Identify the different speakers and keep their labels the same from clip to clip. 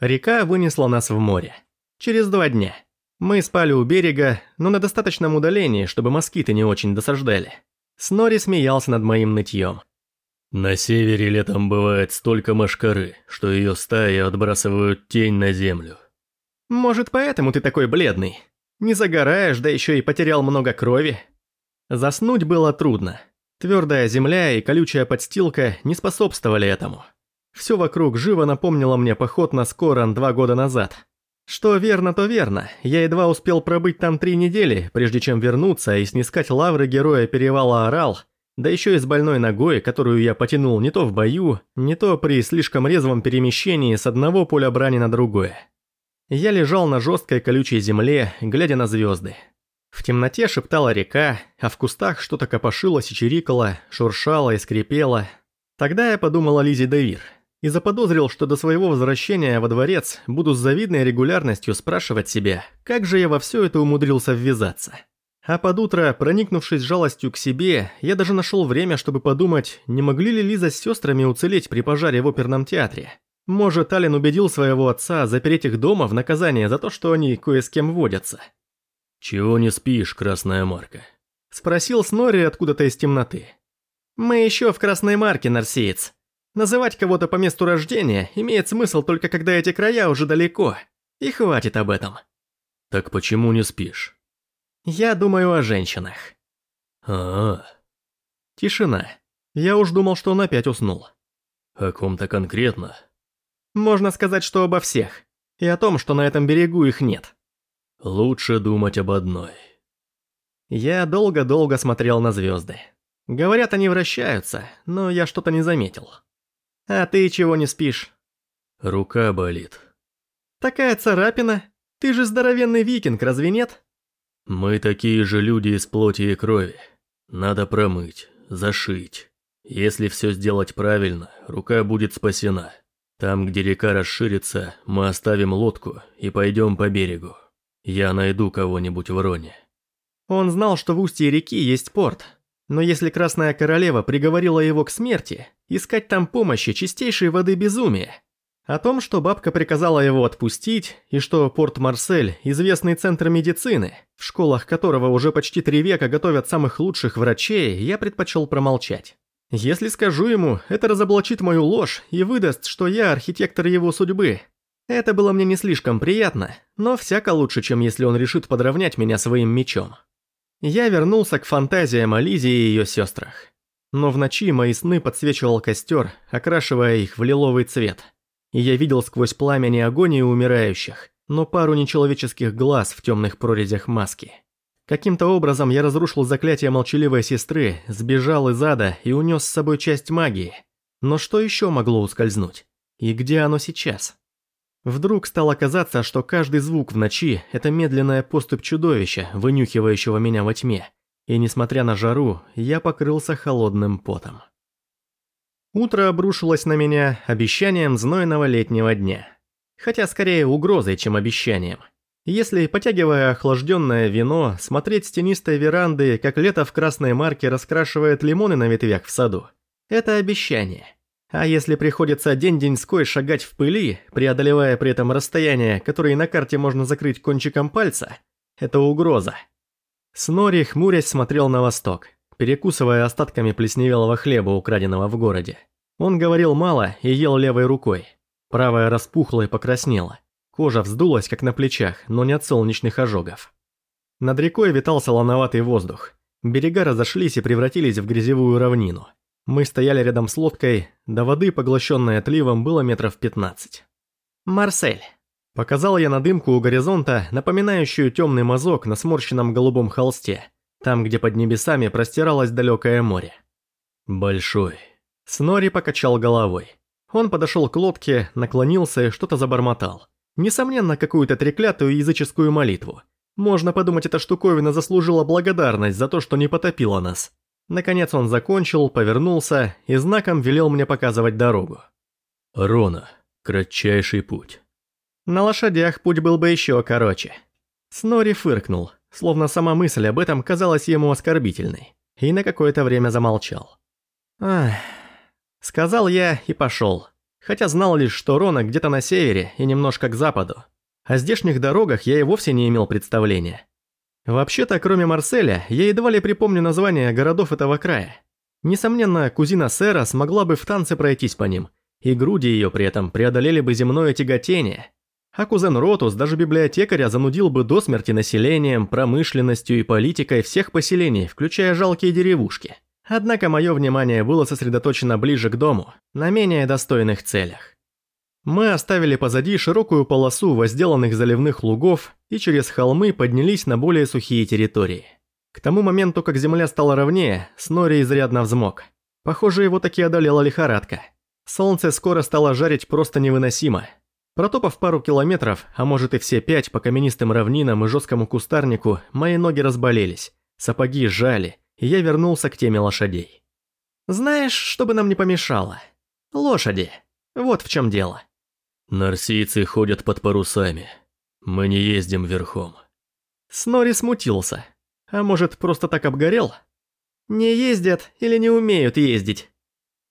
Speaker 1: Река вынесла нас в море. Через два дня. Мы спали у берега, но на достаточном удалении, чтобы москиты не очень досаждали. Снори смеялся над моим нытьем.
Speaker 2: На севере летом бывает столько мошкары, что ее стаи отбрасывают тень на землю.
Speaker 1: Может, поэтому ты такой бледный? Не загораешь, да еще и потерял много крови. Заснуть было трудно. Твердая земля и колючая подстилка не способствовали этому. Все вокруг живо напомнило мне поход на Скоран два года назад. Что верно, то верно. Я едва успел пробыть там три недели, прежде чем вернуться и снискать лавры героя перевала Орал, да еще и с больной ногой, которую я потянул не то в бою, не то при слишком резвом перемещении с одного поля брани на другое. Я лежал на жесткой колючей земле, глядя на звезды. В темноте шептала река, а в кустах что-то копошилось и чирикало, шуршало и скрипело. Тогда я подумал о Лизе Девир и заподозрил, что до своего возвращения во дворец буду с завидной регулярностью спрашивать себя, как же я во все это умудрился ввязаться. А под утро, проникнувшись жалостью к себе, я даже нашел время, чтобы подумать, не могли ли Лиза с сестрами уцелеть при пожаре в оперном театре. Может, Ален убедил своего отца запереть их дома в наказание за то, что они кое с кем водятся.
Speaker 2: «Чего не спишь, Красная Марка?»
Speaker 1: Спросил Снори откуда-то из темноты. «Мы еще в Красной Марке, Нарсиец. Называть кого-то по месту рождения имеет смысл только когда эти края уже далеко. И хватит об этом.
Speaker 2: Так почему не спишь?
Speaker 1: Я думаю о женщинах.
Speaker 2: А, -а, -а.
Speaker 1: Тишина. Я уж думал, что он опять уснул.
Speaker 2: О ком-то конкретно?
Speaker 1: Можно сказать, что обо всех. И о том, что на этом берегу их нет.
Speaker 2: Лучше думать об одной.
Speaker 1: Я долго-долго смотрел на звезды. Говорят, они вращаются, но я что-то не заметил. А ты чего не спишь?
Speaker 2: Рука болит.
Speaker 1: Такая царапина? Ты же здоровенный викинг, разве нет?
Speaker 2: Мы такие же люди из плоти и крови. Надо промыть, зашить. Если все сделать правильно, рука будет спасена. Там, где река расширится, мы оставим лодку и пойдем по берегу. Я найду кого-нибудь в Роне.
Speaker 1: Он знал, что в устье реки есть порт, но если Красная Королева приговорила его к смерти, искать там помощи чистейшей воды безумие. О том, что бабка приказала его отпустить, и что Порт-Марсель – известный центр медицины, в школах которого уже почти три века готовят самых лучших врачей, я предпочел промолчать. Если скажу ему, это разоблачит мою ложь и выдаст, что я архитектор его судьбы. Это было мне не слишком приятно, но всяко лучше, чем если он решит подровнять меня своим мечом. Я вернулся к фантазиям о Лизе и ее сестрах. Но в ночи мои сны подсвечивал костер, окрашивая их в лиловый цвет. И я видел сквозь пламя не агонии умирающих, но пару нечеловеческих глаз в темных прорезях маски. Каким-то образом я разрушил заклятие молчаливой сестры, сбежал из ада и унес с собой часть магии. Но что еще могло ускользнуть? И где оно сейчас? Вдруг стало казаться, что каждый звук в ночи – это медленная поступь чудовища, вынюхивающего меня во тьме. И несмотря на жару, я покрылся холодным потом. Утро обрушилось на меня обещанием знойного летнего дня. Хотя скорее угрозой, чем обещанием. Если, потягивая охлажденное вино, смотреть с тенистой веранды, как лето в красной марке раскрашивает лимоны на ветвях в саду, это обещание – а если приходится день-деньской шагать в пыли, преодолевая при этом расстояние, которое на карте можно закрыть кончиком пальца, это угроза. Снори, хмурясь, смотрел на восток, перекусывая остатками плесневелого хлеба, украденного в городе. Он говорил мало и ел левой рукой. Правая распухла и покраснела. Кожа вздулась, как на плечах, но не от солнечных ожогов. Над рекой витал солоноватый воздух. Берега разошлись и превратились в грязевую равнину. Мы стояли рядом с лодкой, до воды, поглощенной отливом, было метров 15. «Марсель», – показал я на дымку у горизонта, напоминающую темный мазок на сморщенном голубом холсте, там, где под небесами простиралось далекое море.
Speaker 2: «Большой».
Speaker 1: Снори покачал головой. Он подошел к лодке, наклонился и что-то забормотал. Несомненно, какую-то треклятую языческую молитву. Можно подумать, эта штуковина заслужила благодарность за то, что не потопила нас. Наконец он закончил, повернулся и знаком велел мне показывать дорогу.
Speaker 2: «Рона, кратчайший путь».
Speaker 1: На лошадях путь был бы еще короче. Снори фыркнул, словно сама мысль об этом казалась ему оскорбительной, и на какое-то время замолчал. «Ах...» Сказал я и пошел. хотя знал лишь, что Рона где-то на севере и немножко к западу. О здешних дорогах я и вовсе не имел представления. Вообще-то, кроме Марселя, я едва ли припомню названия городов этого края. Несомненно, кузина Сэра смогла бы в танце пройтись по ним, и груди ее при этом преодолели бы земное тяготение. А кузен Ротус даже библиотекаря занудил бы до смерти населением, промышленностью и политикой всех поселений, включая жалкие деревушки. Однако мое внимание было сосредоточено ближе к дому, на менее достойных целях. Мы оставили позади широкую полосу возделанных заливных лугов и через холмы поднялись на более сухие территории. К тому моменту, как земля стала ровнее, Снори изрядно взмок. Похоже, его таки одолела лихорадка. Солнце скоро стало жарить просто невыносимо. Протопав пару километров, а может и все пять по каменистым равнинам и жесткому кустарнику, мои ноги разболелись, сапоги сжали, и я вернулся к теме лошадей. Знаешь, что бы нам не помешало? Лошади. Вот в чем дело.
Speaker 2: Нарсийцы ходят под парусами. Мы не ездим верхом.
Speaker 1: Снори смутился. А может, просто так обгорел? Не ездят или не умеют ездить?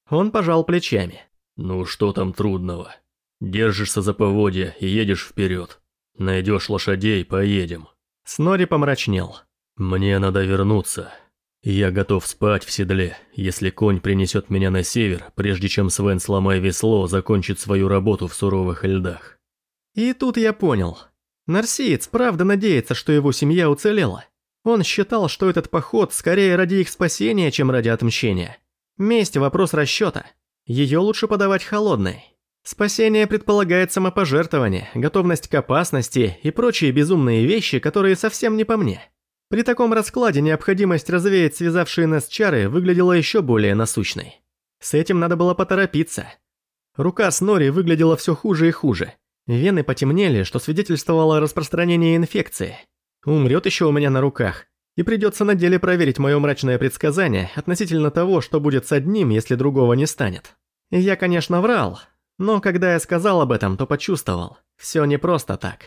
Speaker 1: Он пожал плечами.
Speaker 2: Ну что там трудного? Держишься за поводья и едешь вперед. Найдешь лошадей, поедем.
Speaker 1: Снори помрачнел.
Speaker 2: Мне надо вернуться. Я готов спать в седле, если конь принесет меня на север, прежде чем Свен, сломая весло, закончит свою работу в суровых льдах.
Speaker 1: И тут я понял. Нарсиец правда надеется, что его семья уцелела. Он считал, что этот поход скорее ради их спасения, чем ради отмщения. Месть – вопрос расчета. Ее лучше подавать холодной. Спасение предполагает самопожертвование, готовность к опасности и прочие безумные вещи, которые совсем не по мне. При таком раскладе необходимость развеять связавшие нас чары выглядела еще более насущной. С этим надо было поторопиться. Рука Снори выглядела все хуже и хуже. Вены потемнели, что свидетельствовало о распространении инфекции. Умрет еще у меня на руках. И придется на деле проверить мое мрачное предсказание относительно того, что будет с одним, если другого не станет. Я, конечно, врал, но когда я сказал об этом, то почувствовал. Все не просто так.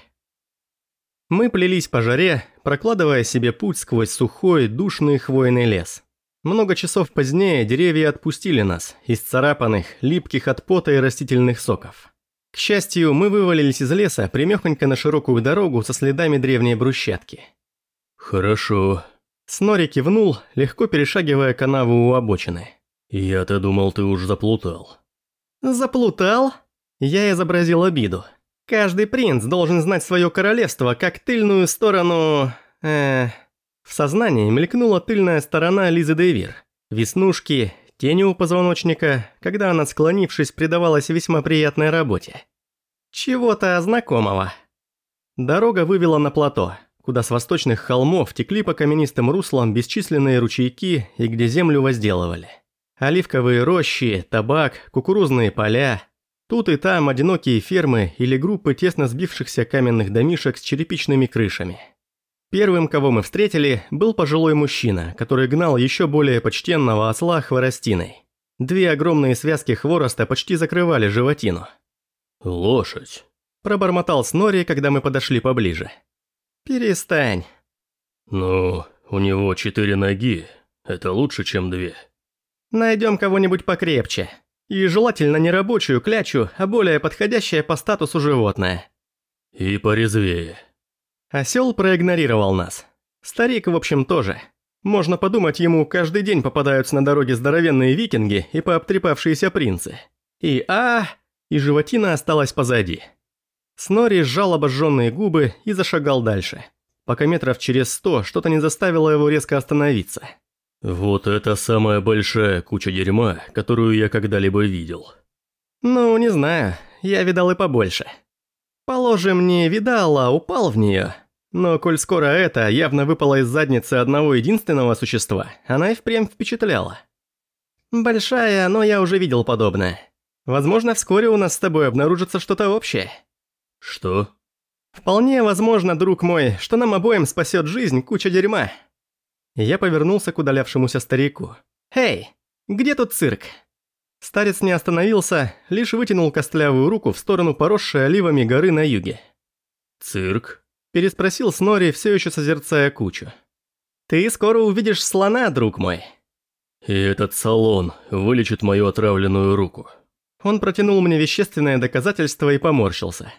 Speaker 1: Мы плелись по жаре, прокладывая себе путь сквозь сухой, душный хвойный лес. Много часов позднее деревья отпустили нас, исцарапанных, липких от пота и растительных соков. К счастью, мы вывалились из леса примехонько на широкую дорогу со следами древней брусчатки.
Speaker 2: «Хорошо».
Speaker 1: Снори кивнул, легко перешагивая канаву у обочины.
Speaker 2: «Я-то думал, ты уж заплутал».
Speaker 1: «Заплутал?» Я изобразил обиду. Каждый принц должен знать свое королевство как тыльную сторону... Э, в сознании мелькнула тыльная сторона Лизы Дейвир. Веснушки, тени у позвоночника, когда она, склонившись, предавалась весьма приятной работе. Чего-то знакомого. Дорога вывела на плато, куда с восточных холмов текли по каменистым руслам бесчисленные ручейки и где землю возделывали. Оливковые рощи, табак, кукурузные поля, Тут и там одинокие фермы или группы тесно сбившихся каменных домишек с черепичными крышами. Первым, кого мы встретили, был пожилой мужчина, который гнал еще более почтенного осла хворостиной. Две огромные связки хвороста почти закрывали животину.
Speaker 2: «Лошадь», –
Speaker 1: пробормотал Снори, когда мы подошли поближе. «Перестань».
Speaker 2: «Ну, у него четыре ноги. Это лучше, чем две».
Speaker 1: «Найдем кого-нибудь покрепче», и желательно не рабочую клячу, а более подходящее по статусу животное.
Speaker 2: И порезвее.
Speaker 1: Осел проигнорировал нас. Старик, в общем, тоже. Можно подумать, ему каждый день попадаются на дороге здоровенные викинги и пообтрепавшиеся принцы. И а, и животина осталась позади. Снори сжал обожженные губы и зашагал дальше. Пока метров через сто что-то не заставило его резко остановиться.
Speaker 2: Вот это самая большая куча дерьма, которую я когда-либо видел.
Speaker 1: Ну, не знаю, я видал и побольше. Положим, не видал, а упал в нее. Но коль скоро это явно выпало из задницы одного единственного существа, она и впрямь впечатляла. Большая, но я уже видел подобное. Возможно, вскоре у нас с тобой обнаружится что-то общее.
Speaker 2: Что?
Speaker 1: Вполне возможно, друг мой, что нам обоим спасет жизнь куча дерьма. Я повернулся к удалявшемуся старику. «Эй, где тут цирк?» Старец не остановился, лишь вытянул костлявую руку в сторону поросшей оливами горы на юге.
Speaker 2: «Цирк?»
Speaker 1: – переспросил Снори, все еще созерцая кучу. «Ты скоро увидишь слона, друг мой».
Speaker 2: «И этот салон вылечит мою отравленную руку».
Speaker 1: Он протянул мне вещественное доказательство и поморщился.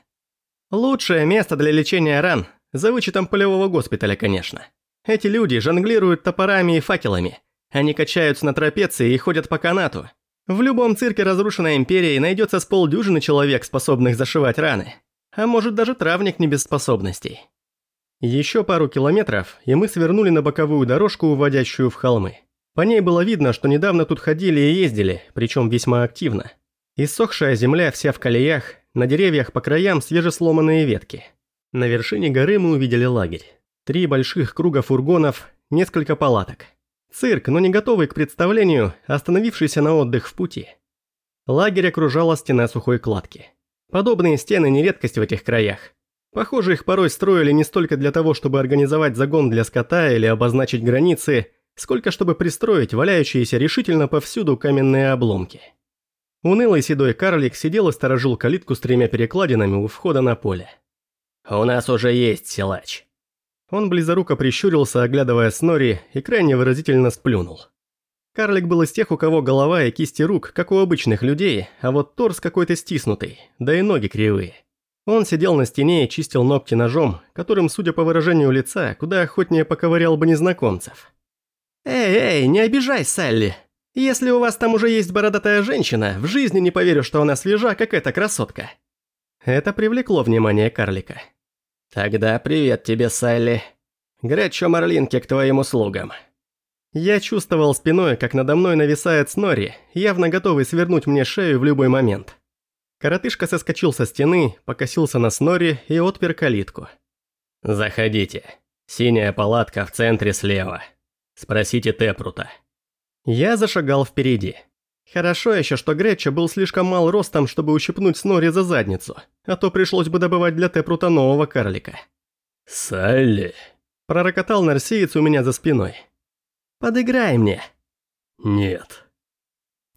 Speaker 1: Лучшее место для лечения ран, за вычетом полевого госпиталя, конечно. Эти люди жонглируют топорами и факелами. Они качаются на трапеции и ходят по канату. В любом цирке разрушенной империи найдется с полдюжины человек, способных зашивать раны. А может даже травник не без способностей. Еще пару километров, и мы свернули на боковую дорожку, уводящую в холмы. По ней было видно, что недавно тут ходили и ездили, причем весьма активно. Иссохшая земля вся в колеях, на деревьях по краям свежесломанные ветки. На вершине горы мы увидели лагерь. Три больших круга фургонов, несколько палаток. Цирк, но не готовый к представлению, остановившийся на отдых в пути. Лагерь окружала стена сухой кладки. Подобные стены не редкость в этих краях. Похоже, их порой строили не столько для того, чтобы организовать загон для скота или обозначить границы, сколько чтобы пристроить валяющиеся решительно повсюду каменные обломки. Унылый седой карлик сидел и сторожил калитку с тремя перекладинами у входа на поле.
Speaker 2: «У нас уже есть силач»,
Speaker 1: он близоруко прищурился, оглядывая Снори, и крайне выразительно сплюнул. Карлик был из тех, у кого голова и кисти рук, как у обычных людей, а вот торс какой-то стиснутый, да и ноги кривые. Он сидел на стене и чистил ногти ножом, которым, судя по выражению лица, куда охотнее поковырял бы незнакомцев. «Эй, эй, не обижай, Салли! Если у вас там уже есть бородатая женщина, в жизни не поверю, что она свежа, как эта красотка». Это привлекло внимание карлика.
Speaker 2: «Тогда привет тебе, Салли. Гречо Марлинки к твоим услугам».
Speaker 1: Я чувствовал спиной, как надо мной нависает Снори, явно готовый свернуть мне шею в любой момент. Коротышка соскочил со стены, покосился на Снори и отпер калитку.
Speaker 2: «Заходите. Синяя палатка в центре слева. Спросите Тепрута».
Speaker 1: Я зашагал впереди. Хорошо еще, что Греча был слишком мал ростом, чтобы ущипнуть Снори за задницу, а то пришлось бы добывать для Тепрута нового карлика.
Speaker 2: «Салли!»
Speaker 1: – пророкотал нарсиец у меня за спиной. «Подыграй мне!»
Speaker 2: «Нет».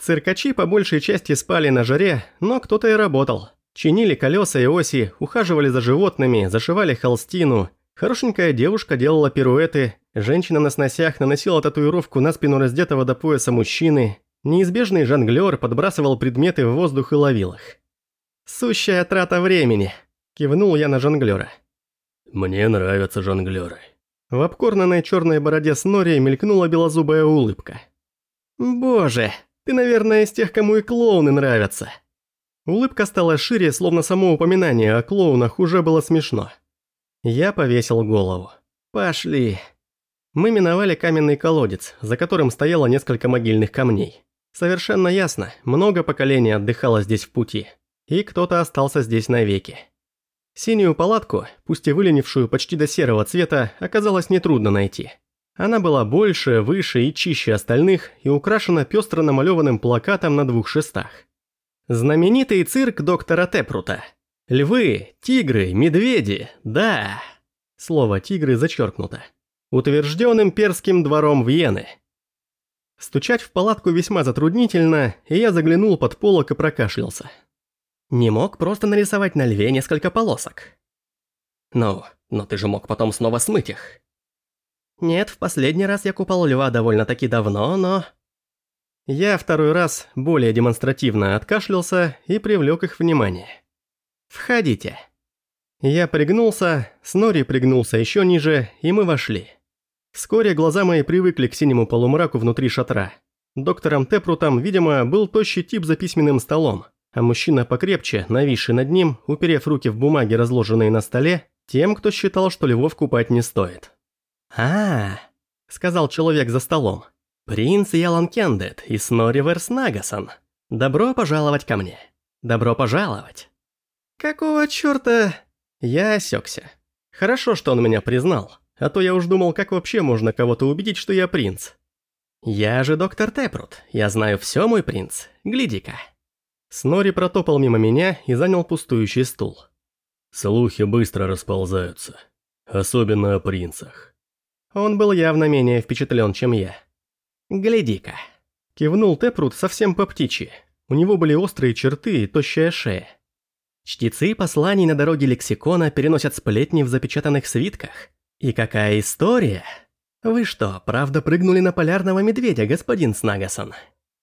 Speaker 1: Циркачи по большей части спали на жаре, но кто-то и работал. Чинили колеса и оси, ухаживали за животными, зашивали холстину. Хорошенькая девушка делала пируэты, женщина на сносях наносила татуировку на спину раздетого до пояса мужчины, Неизбежный жонглёр подбрасывал предметы в воздух и ловил их. «Сущая трата времени», – кивнул я на жонглёра.
Speaker 2: «Мне нравятся жонглёры».
Speaker 1: В обкорнанной черной бороде Снори мелькнула белозубая улыбка. «Боже, ты, наверное, из тех, кому и клоуны нравятся». Улыбка стала шире, словно само упоминание о клоунах уже было смешно. Я повесил голову. «Пошли». Мы миновали каменный колодец, за которым стояло несколько могильных камней. Совершенно ясно, много поколений отдыхало здесь в пути. И кто-то остался здесь навеки. Синюю палатку, пусть и выленившую почти до серого цвета, оказалось нетрудно найти. Она была больше, выше и чище остальных и украшена пестро намалеванным плакатом на двух шестах. Знаменитый цирк доктора Тепрута. Львы, тигры, медведи, да. Слово «тигры» зачеркнуто. Утвержден имперским двором Вены – Стучать в палатку весьма затруднительно, и я заглянул под полок и прокашлялся. Не мог просто нарисовать на льве несколько полосок. Ну, но ты же мог потом снова смыть их. Нет, в последний раз я купал льва довольно-таки давно, но... Я второй раз более демонстративно откашлялся и привлек их внимание. «Входите». Я пригнулся, Снори пригнулся еще ниже, и мы вошли. Вскоре глаза мои привыкли к синему полумраку внутри шатра. Доктором Тепрутом, видимо, был тощий тип за письменным столом, а мужчина покрепче, нависший над ним, уперев руки в бумаги, разложенные на столе, тем, кто считал, что львов купать не стоит. а, сказал человек за столом. «Принц Ялан Кендет и Снори Верснагасан. Добро пожаловать ко мне. Добро пожаловать». «Какого чёрта?» Я осекся. Хорошо, что он меня признал. А то я уж думал, как вообще можно кого-то убедить, что я принц. Я же доктор Тепрут, я знаю все, мой принц, гляди-ка. Снори протопал мимо меня и занял пустующий стул.
Speaker 2: Слухи быстро расползаются, особенно о принцах.
Speaker 1: Он был явно менее впечатлен, чем я. «Гляди-ка». Кивнул Тепрут совсем по птичьи. У него были острые черты и тощая шея. Чтецы посланий на дороге лексикона переносят сплетни в запечатанных свитках. «И какая история? Вы что, правда прыгнули на полярного медведя, господин Снагасон?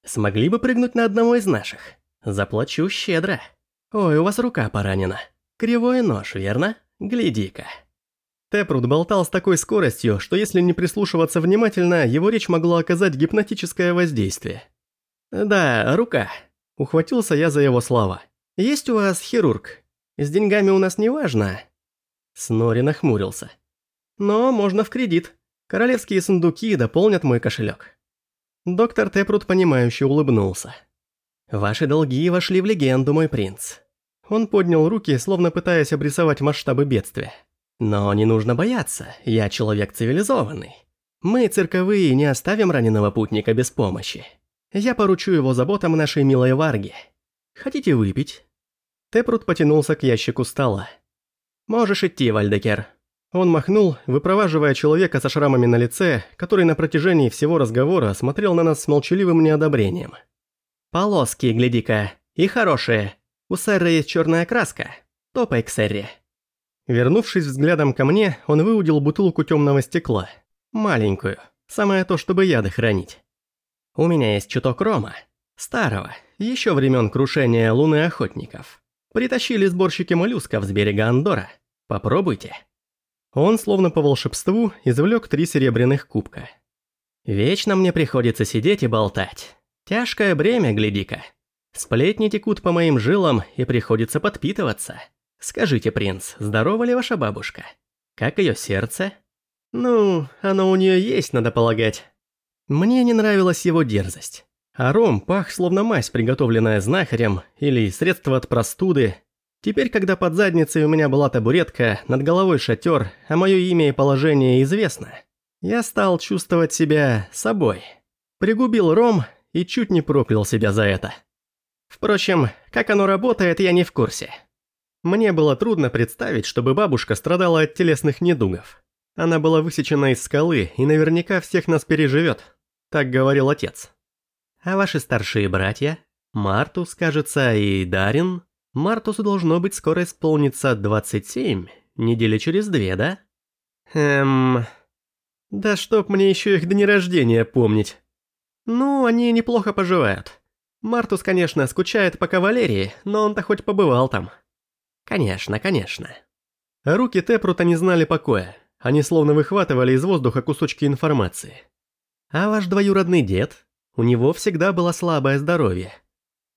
Speaker 1: Смогли бы прыгнуть на одного из наших? Заплачу щедро. Ой, у вас рука поранена. Кривой нож, верно? Гляди-ка. Тепрут болтал с такой скоростью, что если не прислушиваться внимательно, его речь могла оказать гипнотическое воздействие. «Да, рука». Ухватился я за его слова. «Есть у вас хирург? С деньгами у нас не важно». Снори нахмурился. «Но можно в кредит. Королевские сундуки дополнят мой кошелек». Доктор Тепрут понимающе улыбнулся. «Ваши долги вошли в легенду, мой принц». Он поднял руки, словно пытаясь обрисовать масштабы бедствия. «Но не нужно бояться, я человек цивилизованный. Мы, цирковые, не оставим раненого путника без помощи. Я поручу его заботам нашей милой Варги. Хотите выпить?» Тепрут потянулся к ящику стола. «Можешь идти, Вальдекер». Он махнул, выпроваживая человека со шрамами на лице, который на протяжении всего разговора смотрел на нас с молчаливым неодобрением. «Полоски, гляди-ка, и хорошие. У Сэрра есть черная краска. Топай к Сэрре». Вернувшись взглядом ко мне, он выудил бутылку темного стекла. Маленькую. Самое то, чтобы яды хранить. У меня есть чуток рома. Старого. Еще времен крушения луны охотников. Притащили сборщики моллюсков с берега Андора. Попробуйте. Он, словно по волшебству, извлек три серебряных кубка. Вечно мне приходится сидеть и болтать. Тяжкое бремя, гляди-ка. Сплетни текут по моим жилам, и приходится подпитываться. Скажите, принц, здорова ли ваша бабушка? Как ее сердце? Ну, оно у нее есть, надо полагать. Мне не нравилась его дерзость. А ром пах, словно мазь, приготовленная знахарем, или средство от простуды. Теперь, когда под задницей у меня была табуретка, над головой шатер, а мое имя и положение известно, я стал чувствовать себя собой. Пригубил ром и чуть не проклял себя за это. Впрочем, как оно работает, я не в курсе. Мне было трудно представить, чтобы бабушка страдала от телесных недугов. Она была высечена из скалы и наверняка всех нас переживет. Так говорил отец. А ваши старшие братья? Мартус, кажется, и Дарин? Мартусу должно быть скоро исполнится 27, недели через две, да? Эм... Да чтоб мне еще их дни рождения помнить. Ну, они неплохо поживают. Мартус, конечно, скучает по кавалерии, но он-то хоть побывал там. Конечно, конечно. Руки Тепрута не знали покоя. Они словно выхватывали из воздуха кусочки информации. А ваш двоюродный дед? У него всегда было слабое здоровье.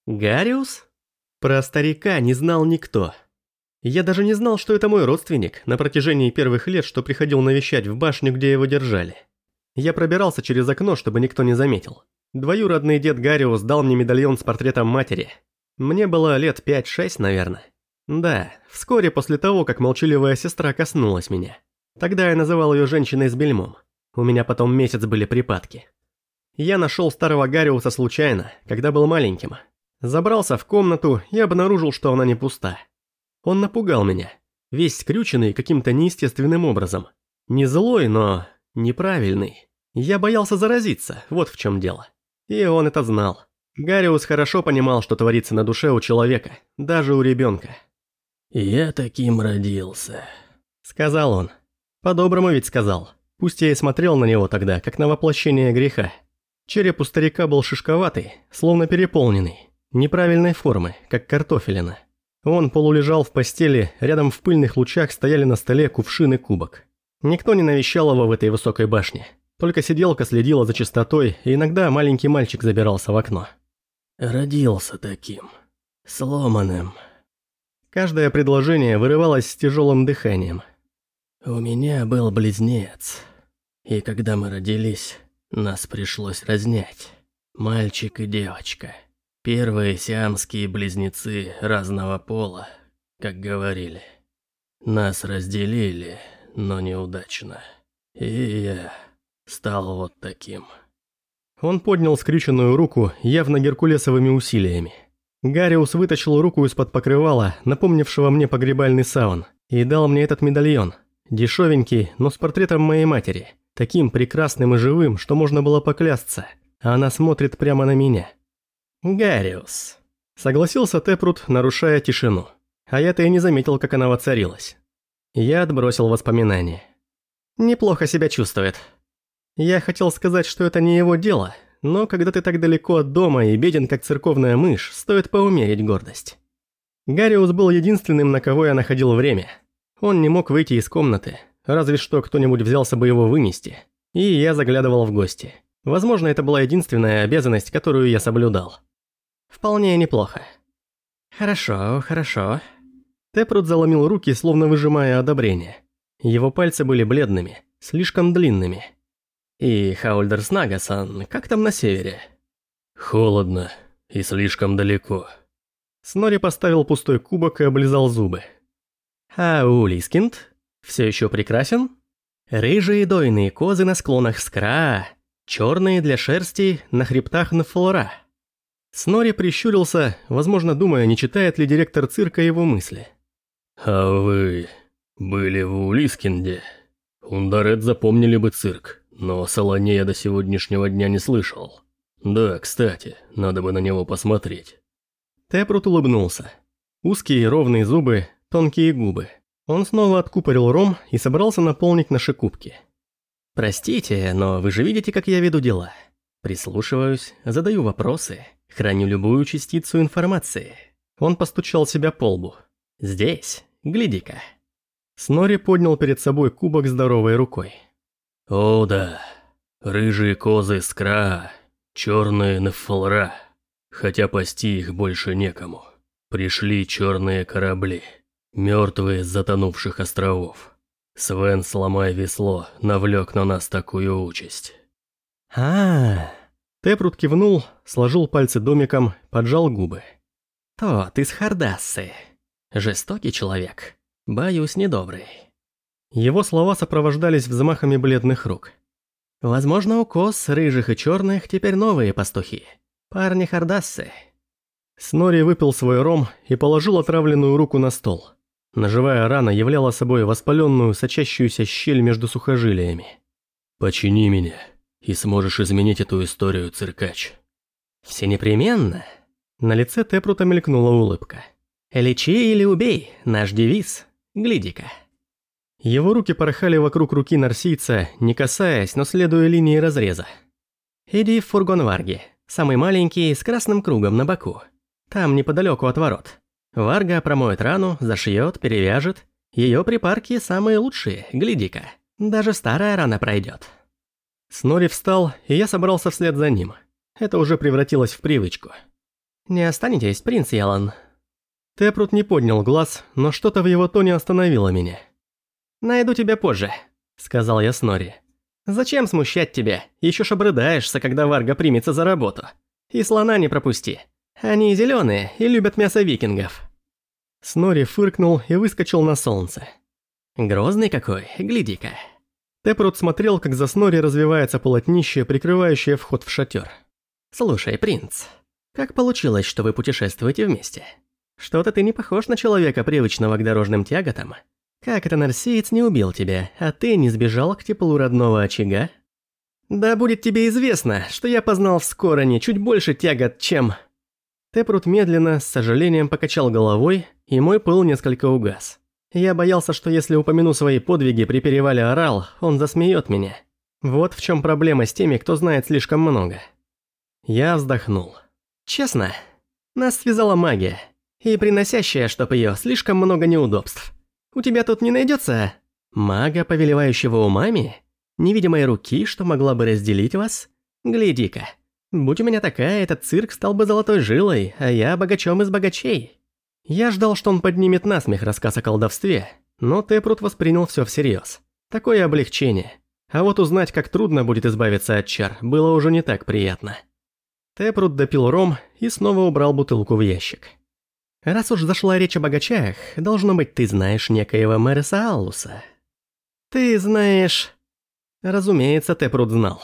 Speaker 1: Гариус? Про старика не знал никто. Я даже не знал, что это мой родственник на протяжении первых лет, что приходил навещать в башню, где его держали. Я пробирался через окно, чтобы никто не заметил. Двоюродный дед Гариус дал мне медальон с портретом матери. Мне было лет 5-6, наверное. Да, вскоре после того, как молчаливая сестра коснулась меня. Тогда я называл ее женщиной с бельмом. У меня потом месяц были припадки. Я нашел старого Гариуса случайно, когда был маленьким. Забрался в комнату и обнаружил, что она не пуста. Он напугал меня, весь скрюченный каким-то неестественным образом. Не злой, но неправильный. Я боялся заразиться, вот в чем дело. И он это знал. Гариус хорошо понимал, что творится на душе у человека, даже у ребенка.
Speaker 2: «Я таким родился», —
Speaker 1: сказал он. По-доброму ведь сказал. Пусть я и смотрел на него тогда, как на воплощение греха. Череп у старика был шишковатый, словно переполненный, неправильной формы, как картофелина. Он полулежал в постели, рядом в пыльных лучах стояли на столе кувшин и кубок. Никто не навещал его в этой высокой башне. Только сиделка следила за чистотой, и иногда маленький мальчик забирался в окно.
Speaker 2: «Родился таким. Сломанным»,
Speaker 1: Каждое предложение вырывалось с тяжелым дыханием.
Speaker 2: «У меня был близнец, и когда мы родились, нас пришлось разнять. Мальчик и девочка. Первые сиамские близнецы разного пола, как говорили. Нас разделили, но неудачно. И я стал вот таким».
Speaker 1: Он поднял скрюченную руку явно геркулесовыми усилиями. Гариус вытащил руку из-под покрывала, напомнившего мне погребальный саун, и дал мне этот медальон. Дешевенький, но с портретом моей матери. Таким прекрасным и живым, что можно было поклясться. Она смотрит прямо на меня. «Гариус», — согласился Тепрут, нарушая тишину. А я-то и не заметил, как она воцарилась. Я отбросил воспоминания. «Неплохо себя чувствует». Я хотел сказать, что это не его дело, Но когда ты так далеко от дома и беден как церковная мышь, стоит поумерить гордость. Гариус был единственным, на кого я находил время. Он не мог выйти из комнаты, разве что кто-нибудь взялся бы его вынести. И я заглядывал в гости. Возможно, это была единственная обязанность, которую я соблюдал. Вполне неплохо. Хорошо, хорошо. Тепрут заломил руки, словно выжимая одобрение. Его пальцы были бледными, слишком длинными. И Хаульдер Снагасан, как там на севере?
Speaker 2: Холодно и слишком далеко.
Speaker 1: Снори поставил пустой кубок и облизал зубы. А Улискинд все еще прекрасен? Рыжие дойные козы на склонах скра, черные для шерсти на хребтах Нафлора. Снори прищурился, возможно, думая, не читает ли директор цирка его мысли.
Speaker 2: «А вы были в Улискинде? Ундарет запомнили бы цирк, но Солоне я до сегодняшнего дня не слышал. Да, кстати, надо бы на него посмотреть».
Speaker 1: Тепрут улыбнулся. Узкие ровные зубы, тонкие губы. Он снова откупорил ром и собрался наполнить наши кубки. «Простите, но вы же видите, как я веду дела. Прислушиваюсь, задаю вопросы, храню любую частицу информации». Он постучал себя по лбу. «Здесь, гляди-ка». Снори поднял перед собой кубок здоровой рукой.
Speaker 2: «О да, рыжие козы скра, черные нефлра, хотя пасти их больше некому. Пришли черные корабли, мертвые с затонувших островов. Свен, сломая весло, навлек на нас такую участь».
Speaker 1: А, -а, -а. Тепрут кивнул, сложил пальцы домиком, поджал губы. «Тот из Хардассы. Жестокий человек. Боюсь, недобрый». Его слова сопровождались взмахами бледных рук. Возможно, у коз, рыжих и черных теперь новые пастухи. Парни Хардассы. Снори выпил свой ром и положил отравленную руку на стол. Ножевая рана являла собой воспаленную, сочащуюся щель между сухожилиями.
Speaker 2: «Почини меня, и сможешь изменить эту историю, циркач».
Speaker 1: «Все непременно». На лице Тепрута мелькнула улыбка. «Лечи или убей, наш девиз. Гляди-ка». Его руки порхали вокруг руки нарсийца, не касаясь, но следуя линии разреза. «Иди в фургон Варги, самый маленький, с красным кругом на боку. Там, неподалеку от ворот. Варга промоет рану, зашьет, перевяжет. Ее припарки самые лучшие, гляди-ка. Даже старая рана пройдет. Снори встал, и я собрался вслед за ним. Это уже превратилось в привычку. «Не останетесь, принц Ялан?» Тепрут не поднял глаз, но что-то в его тоне остановило меня. «Найду тебя позже», — сказал я Снори. «Зачем смущать тебя? Еще ж обрыдаешься, когда Варга примется за работу. И слона не пропусти. Они зеленые и любят мясо викингов». Снори фыркнул и выскочил на солнце. «Грозный какой, гляди-ка». Тепрут смотрел, как за Снори развивается полотнище, прикрывающее вход в шатер. «Слушай, принц, как получилось, что вы путешествуете вместе? Что-то ты не похож на человека, привычного к дорожным тяготам. Как это нарсиец не убил тебя, а ты не сбежал к теплу родного очага?» «Да будет тебе известно, что я познал в Скороне чуть больше тягот, чем...» Тепрут медленно, с сожалением покачал головой, и мой пыл несколько угас. Я боялся, что если упомяну свои подвиги при перевале Орал, он засмеет меня. Вот в чем проблема с теми, кто знает слишком много. Я вздохнул. Честно, нас связала магия, и приносящая, чтоб ее, слишком много неудобств. У тебя тут не найдется мага, повелевающего умами? Невидимой руки, что могла бы разделить вас? Гляди-ка, Будь у меня такая, этот цирк стал бы золотой жилой, а я богачом из богачей. Я ждал, что он поднимет насмех рассказ о колдовстве, но Тепрут воспринял все всерьез. Такое облегчение. А вот узнать, как трудно будет избавиться от чар, было уже не так приятно. Тепрут допил ром и снова убрал бутылку в ящик. «Раз уж зашла речь о богачах, должно быть, ты знаешь некоего Мэреса Аллуса». «Ты знаешь...» Разумеется, Тепрут знал.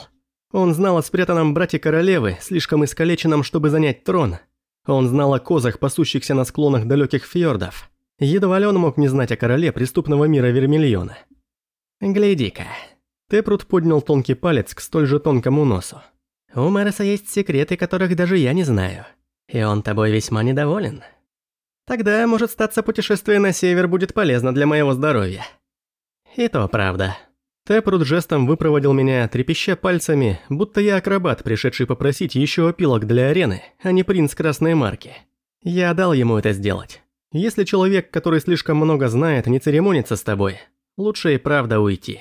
Speaker 1: Он знал о спрятанном брате королевы, слишком искалеченном, чтобы занять трон. Он знал о козах, пасущихся на склонах далеких фьордов. Едва ли он мог не знать о короле преступного мира Вермильона. «Гляди-ка». Тепрут поднял тонкий палец к столь же тонкому носу. «У Мэреса есть секреты, которых даже я не знаю. И он тобой весьма недоволен. Тогда, может, статься путешествие на север будет полезно для моего здоровья». «И то правда». Тэпрут жестом выпроводил меня, трепеща пальцами, будто я акробат, пришедший попросить еще опилок для арены, а не принц красной марки. Я дал ему это сделать. Если человек, который слишком много знает, не церемонится с тобой, лучше и правда уйти.